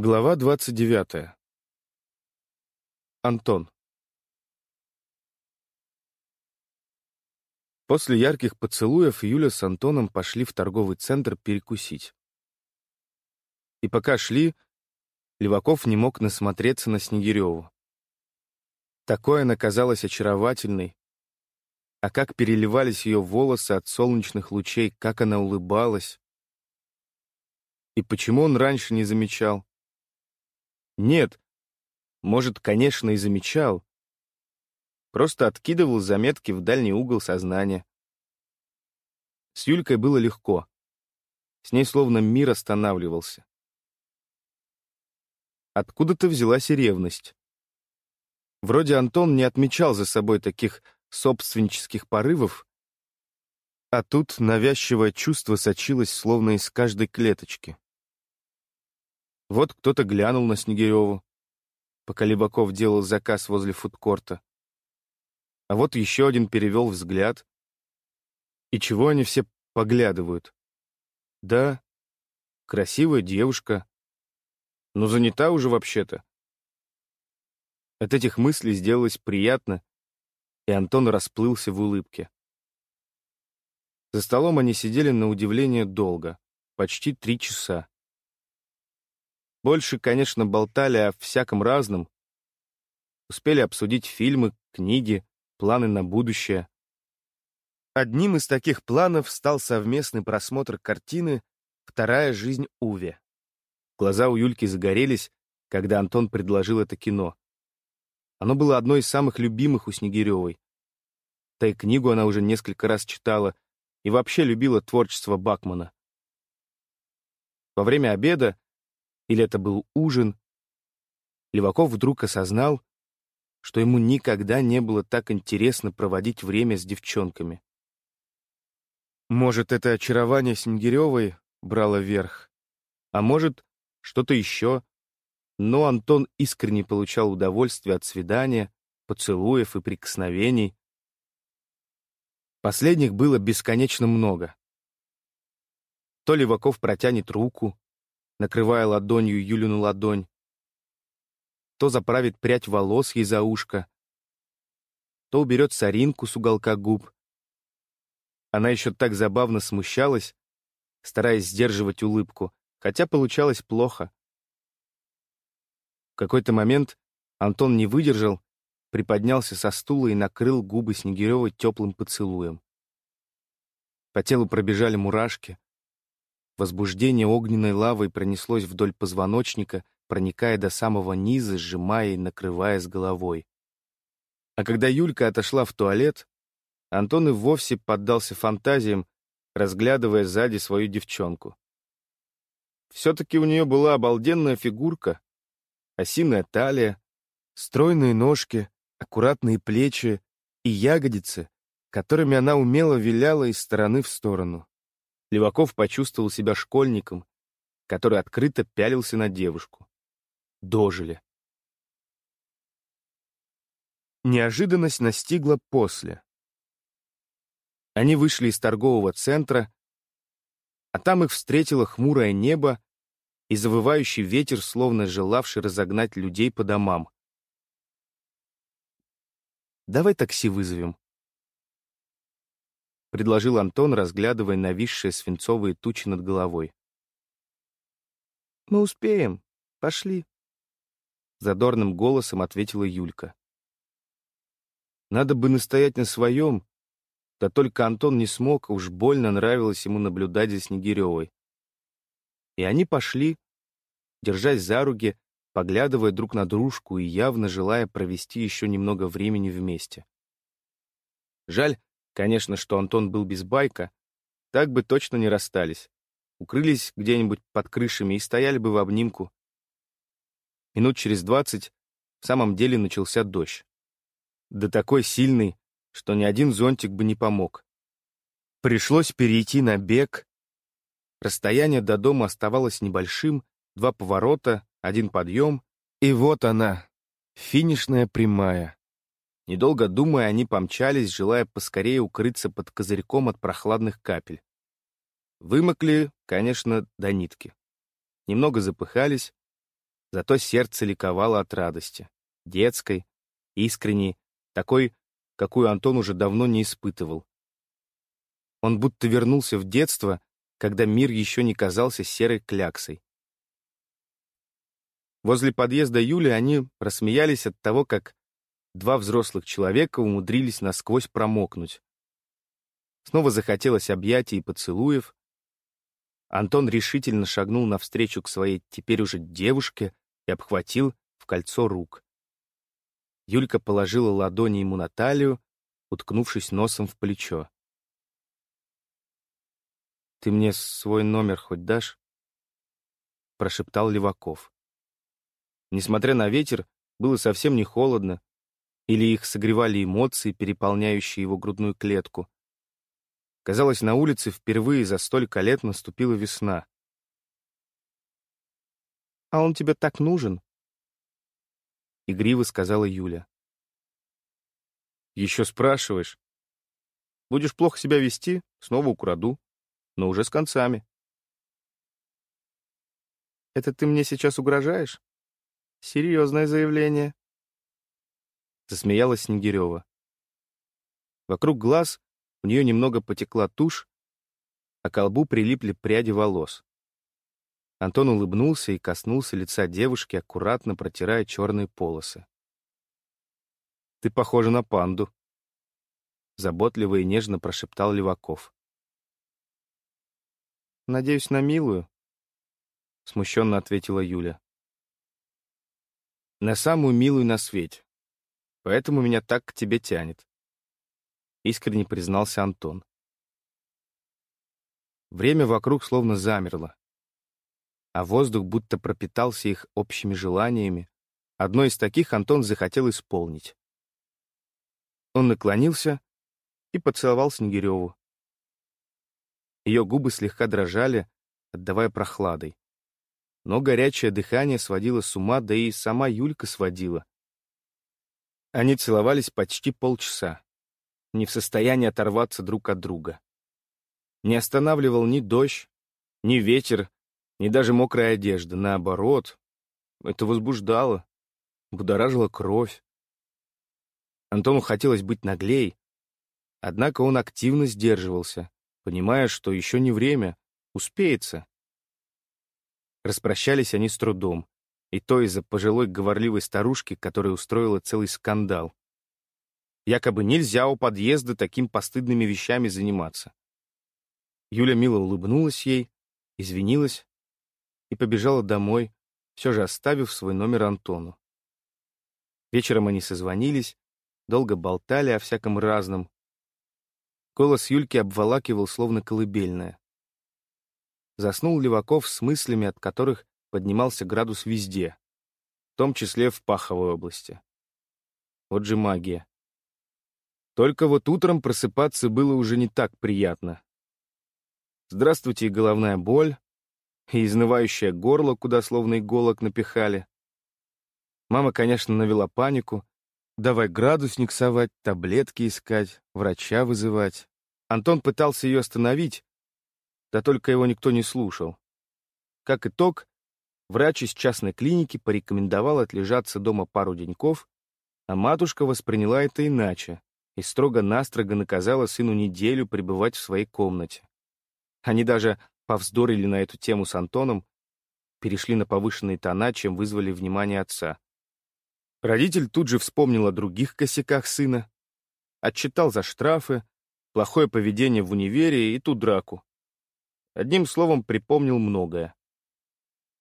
Глава 29. Антон. После ярких поцелуев Юля с Антоном пошли в торговый центр перекусить. И пока шли, Леваков не мог насмотреться на Снегиреву. Такой она казалась очаровательной, а как переливались ее волосы от солнечных лучей, как она улыбалась. И почему он раньше не замечал? Нет. Может, конечно, и замечал. Просто откидывал заметки в дальний угол сознания. С Юлькой было легко. С ней словно мир останавливался. Откуда-то взялась и ревность. Вроде Антон не отмечал за собой таких собственнических порывов, а тут навязчивое чувство сочилось словно из каждой клеточки. Вот кто-то глянул на Снегиреву, пока Лебаков делал заказ возле фудкорта. А вот еще один перевел взгляд. И чего они все поглядывают? Да, красивая девушка. Но занята уже вообще-то. От этих мыслей сделалось приятно, и Антон расплылся в улыбке. За столом они сидели на удивление долго, почти три часа. Больше, конечно, болтали о всяком разном. Успели обсудить фильмы, книги, планы на будущее. Одним из таких планов стал совместный просмотр картины «Вторая жизнь Уве». Глаза у Юльки загорелись, когда Антон предложил это кино. Оно было одной из самых любимых у Снегиревой. Да и книгу она уже несколько раз читала и вообще любила творчество Бакмана. Во время обеда или это был ужин, Леваков вдруг осознал, что ему никогда не было так интересно проводить время с девчонками. Может, это очарование Снегиревой брало верх, а может, что-то еще, но Антон искренне получал удовольствие от свидания, поцелуев и прикосновений. Последних было бесконечно много. То Леваков протянет руку, накрывая ладонью Юлину ладонь, то заправит прядь волос ей за ушко, то уберет соринку с уголка губ. Она еще так забавно смущалась, стараясь сдерживать улыбку, хотя получалось плохо. В какой-то момент Антон не выдержал, приподнялся со стула и накрыл губы Снегиревой теплым поцелуем. По телу пробежали мурашки, Возбуждение огненной лавой пронеслось вдоль позвоночника, проникая до самого низа, сжимая и накрывая с головой. А когда Юлька отошла в туалет, Антон и вовсе поддался фантазиям, разглядывая сзади свою девчонку. Все-таки у нее была обалденная фигурка, осиная талия, стройные ножки, аккуратные плечи и ягодицы, которыми она умело виляла из стороны в сторону. Леваков почувствовал себя школьником, который открыто пялился на девушку. Дожили. Неожиданность настигла после. Они вышли из торгового центра, а там их встретило хмурое небо и завывающий ветер, словно желавший разогнать людей по домам. «Давай такси вызовем», — предложил Антон, разглядывая нависшие свинцовые тучи над головой. «Мы успеем. Пошли», — задорным голосом ответила Юлька. Надо бы настоять на своем, да только Антон не смог, уж больно нравилось ему наблюдать за Снегиревой. И они пошли, держась за руки, поглядывая друг на дружку и явно желая провести еще немного времени вместе. Жаль, Конечно, что Антон был без байка, так бы точно не расстались. Укрылись где-нибудь под крышами и стояли бы в обнимку. Минут через двадцать в самом деле начался дождь. Да такой сильный, что ни один зонтик бы не помог. Пришлось перейти на бег. Расстояние до дома оставалось небольшим, два поворота, один подъем, и вот она, финишная прямая. Недолго думая, они помчались, желая поскорее укрыться под козырьком от прохладных капель. Вымокли, конечно, до нитки. Немного запыхались, Зато сердце ликовало от радости. Детской, искренней, такой, какую Антон уже давно не испытывал. Он будто вернулся в детство, когда мир еще не казался серой кляксой. Возле подъезда Юли они рассмеялись от того, как два взрослых человека умудрились насквозь промокнуть. Снова захотелось объятий и поцелуев. Антон решительно шагнул навстречу к своей теперь уже девушке и обхватил в кольцо рук. Юлька положила ладони ему на талию, уткнувшись носом в плечо. «Ты мне свой номер хоть дашь?» — прошептал Леваков. Несмотря на ветер, было совсем не холодно, или их согревали эмоции, переполняющие его грудную клетку. Казалось, на улице впервые за столько лет наступила весна. «А он тебе так нужен?» Игриво сказала Юля. «Еще спрашиваешь? Будешь плохо себя вести, снова украду, но уже с концами». «Это ты мне сейчас угрожаешь?» Серьезное заявление. Засмеялась Снегирева. Вокруг глаз у нее немного потекла тушь, а к колбу прилипли пряди волос. Антон улыбнулся и коснулся лица девушки, аккуратно протирая черные полосы. «Ты похожа на панду», — заботливо и нежно прошептал Леваков. «Надеюсь, на милую», — смущенно ответила Юля на самую милую на свете. Поэтому меня так к тебе тянет. Искренне признался Антон. Время вокруг словно замерло, а воздух будто пропитался их общими желаниями. Одно из таких Антон захотел исполнить. Он наклонился и поцеловал Снегиреву. Ее губы слегка дрожали, отдавая прохладой но горячее дыхание сводило с ума, да и сама Юлька сводила. Они целовались почти полчаса, не в состоянии оторваться друг от друга. Не останавливал ни дождь, ни ветер, ни даже мокрая одежда. Наоборот, это возбуждало, будоражило кровь. Антону хотелось быть наглей, однако он активно сдерживался, понимая, что еще не время, успеется. Распрощались они с трудом, и то из-за пожилой говорливой старушки, которая устроила целый скандал. Якобы нельзя у подъезда таким постыдными вещами заниматься. Юля мило улыбнулась ей, извинилась и побежала домой, все же оставив свой номер Антону. Вечером они созвонились, долго болтали о всяком разном. Голос Юльки обволакивал, словно колыбельная. Заснул Леваков с мыслями, от которых поднимался градус везде, в том числе в Паховой области. Вот же магия. Только вот утром просыпаться было уже не так приятно. Здравствуйте и головная боль, и изнывающее горло, куда словно иголок напихали. Мама, конечно, навела панику. Давай градусник совать, таблетки искать, врача вызывать. Антон пытался ее остановить, да только его никто не слушал. Как итог, врач из частной клиники порекомендовал отлежаться дома пару деньков, а матушка восприняла это иначе и строго-настрого наказала сыну неделю пребывать в своей комнате. Они даже повздорили на эту тему с Антоном, перешли на повышенные тона, чем вызвали внимание отца. Родитель тут же вспомнил о других косяках сына, отчитал за штрафы, плохое поведение в универе и ту драку. Одним словом, припомнил многое.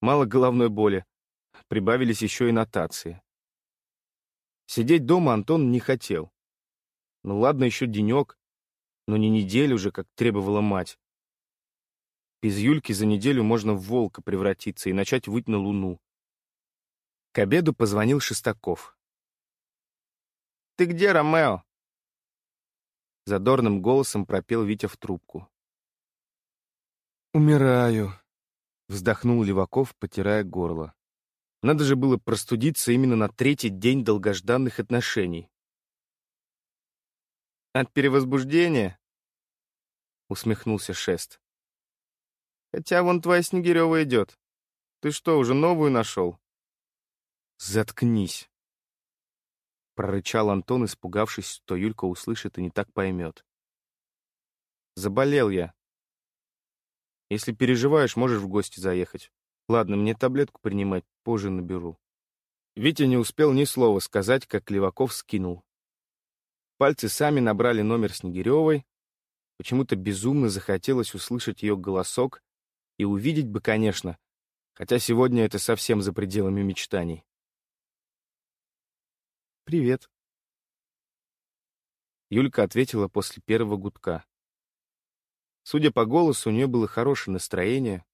Мало головной боли, прибавились еще и нотации. Сидеть дома Антон не хотел. Ну ладно, еще денек, но не неделю же, как требовала мать. Без Юльки за неделю можно в волка превратиться и начать выть на луну. К обеду позвонил Шестаков. «Ты где, Ромео?» Задорным голосом пропел Витя в трубку. «Умираю», — вздохнул Леваков, потирая горло. Надо же было простудиться именно на третий день долгожданных отношений. «От перевозбуждения?» — усмехнулся Шест. «Хотя вон твоя Снегирева идет. Ты что, уже новую нашел? «Заткнись!» Прорычал Антон, испугавшись, что Юлька услышит и не так поймет. «Заболел я. Если переживаешь, можешь в гости заехать. Ладно, мне таблетку принимать, позже наберу». Витя не успел ни слова сказать, как Леваков скинул. Пальцы сами набрали номер Снегиревой. Почему-то безумно захотелось услышать ее голосок и увидеть бы, конечно, хотя сегодня это совсем за пределами мечтаний. «Привет». Юлька ответила после первого гудка. Судя по голосу, у нее было хорошее настроение.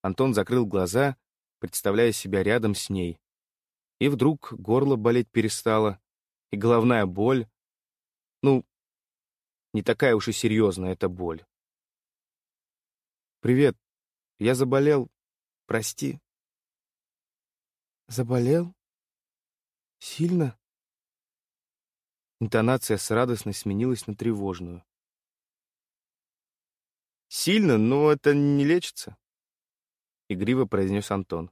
Антон закрыл глаза, представляя себя рядом с ней. И вдруг горло болеть перестало, и головная боль. Ну, не такая уж и серьезная эта боль. «Привет. Я заболел. Прости». «Заболел? Сильно?» Интонация с радостной сменилась на тревожную. «Сильно, но это не лечится», — игриво произнес Антон.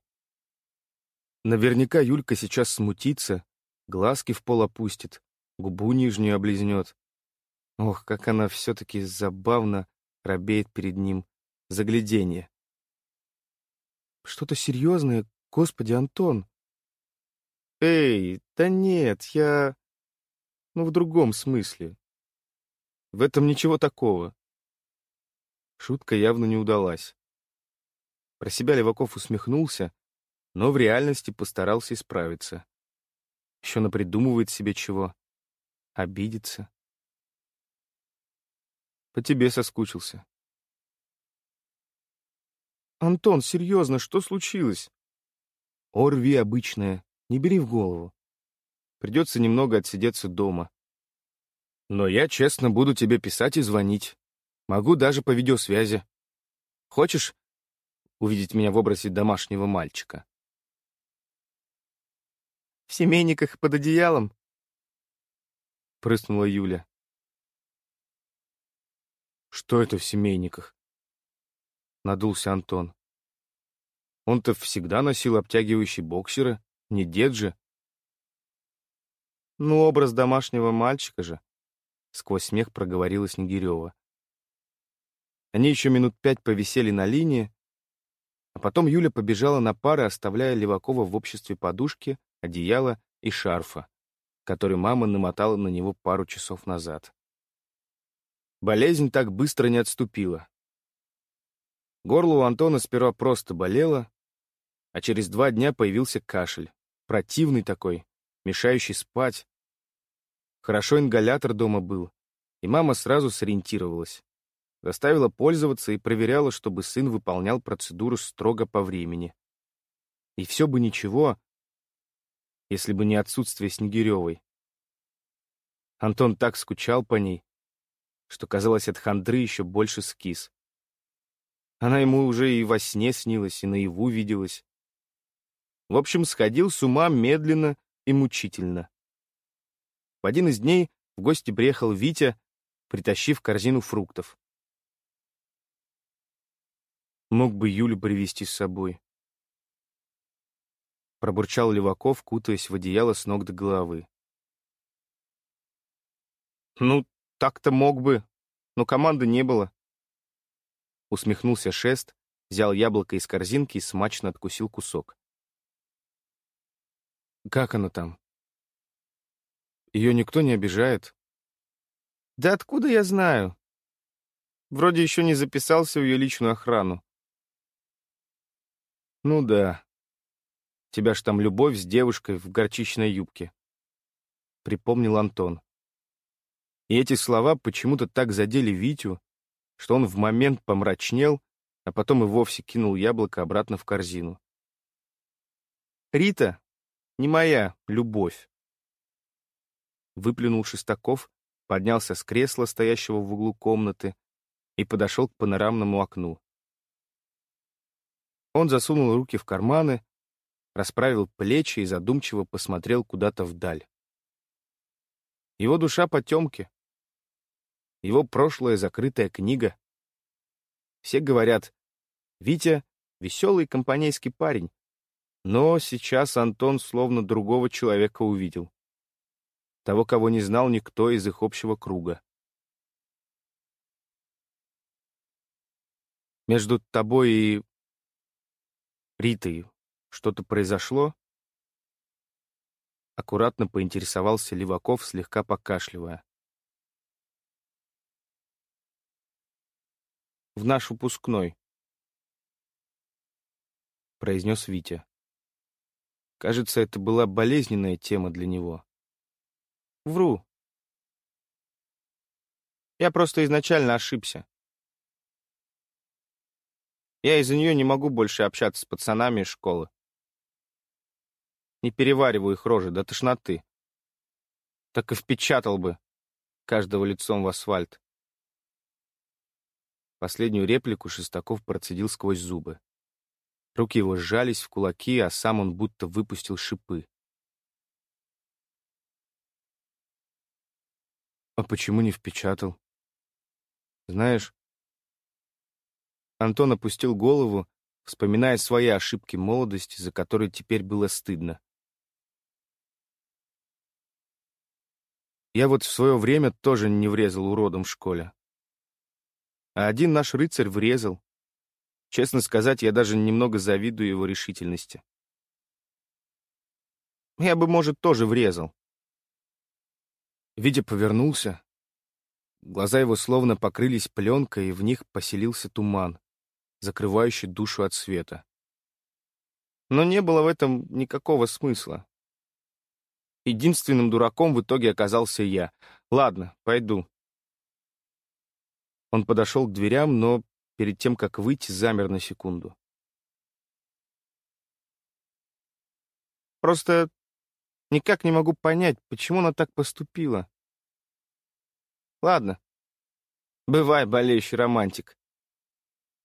Наверняка Юлька сейчас смутится, глазки в пол опустит, губу нижнюю облизнет. Ох, как она все-таки забавно робеет перед ним. Загляденье. Что-то серьезное, господи, Антон. Эй, да нет, я... Ну, в другом смысле. В этом ничего такого. Шутка явно не удалась. Про себя Леваков усмехнулся, но в реальности постарался исправиться. Еще напридумывает себе чего. Обидится. По тебе соскучился. Антон, серьезно, что случилось? Орви обычная, не бери в голову. Придется немного отсидеться дома. Но я честно буду тебе писать и звонить. Могу даже по видеосвязи. Хочешь увидеть меня в образе домашнего мальчика? В семейниках под одеялом? Прыснула Юля. Что это в семейниках? Надулся Антон. Он-то всегда носил обтягивающие боксеры, не дед же. Ну, образ домашнего мальчика же, сквозь смех проговорила Снегирева. Они еще минут пять повисели на линии, а потом Юля побежала на пары, оставляя Левакова в обществе подушки, одеяла и шарфа, который мама намотала на него пару часов назад. Болезнь так быстро не отступила. Горло у Антона сперва просто болело, а через два дня появился кашель, противный такой, мешающий спать. Хорошо ингалятор дома был, и мама сразу сориентировалась. Заставила пользоваться и проверяла, чтобы сын выполнял процедуру строго по времени. И все бы ничего, если бы не отсутствие Снегиревой. Антон так скучал по ней, что, казалось, от хандры еще больше скис. Она ему уже и во сне снилась, и наяву виделась. В общем, сходил с ума медленно и мучительно. В один из дней в гости приехал Витя, притащив корзину фруктов. Мог бы Юлю привести с собой. Пробурчал Леваков, кутаясь в одеяло с ног до головы. Ну, так-то мог бы, но команды не было. Усмехнулся Шест, взял яблоко из корзинки и смачно откусил кусок. Как она там? Ее никто не обижает? Да откуда я знаю? Вроде еще не записался в ее личную охрану. Ну да. Тебя ж там любовь с девушкой в горчичной юбке. Припомнил Антон. И эти слова почему-то так задели Витю, что он в момент помрачнел, а потом и вовсе кинул яблоко обратно в корзину. «Рита, не моя любовь!» Выплюнул Шестаков, поднялся с кресла, стоящего в углу комнаты, и подошел к панорамному окну. Он засунул руки в карманы, расправил плечи и задумчиво посмотрел куда-то вдаль. Его душа потемки. Его прошлое закрытая книга. Все говорят, Витя — веселый компанейский парень, Но сейчас Антон словно другого человека увидел. Того, кого не знал никто из их общего круга. Между тобой и Ритой что-то произошло? Аккуратно поинтересовался Леваков, слегка покашливая. В наш выпускной, произнес Витя. Кажется, это была болезненная тема для него. Вру. Я просто изначально ошибся. Я из-за нее не могу больше общаться с пацанами из школы. Не перевариваю их рожи до тошноты. Так и впечатал бы каждого лицом в асфальт. Последнюю реплику Шестаков процедил сквозь зубы. Руки его сжались в кулаки, а сам он будто выпустил шипы. А почему не впечатал? Знаешь, Антон опустил голову, вспоминая свои ошибки молодости, за которые теперь было стыдно. Я вот в свое время тоже не врезал уродом в школе. А один наш рыцарь врезал. Честно сказать, я даже немного завидую его решительности. Я бы, может, тоже врезал. Витя повернулся. Глаза его словно покрылись пленкой, и в них поселился туман закрывающий душу от света. Но не было в этом никакого смысла. Единственным дураком в итоге оказался я. Ладно, пойду. Он подошел к дверям, но перед тем, как выйти, замер на секунду. Просто никак не могу понять, почему она так поступила. Ладно. Бывай, болеющий романтик.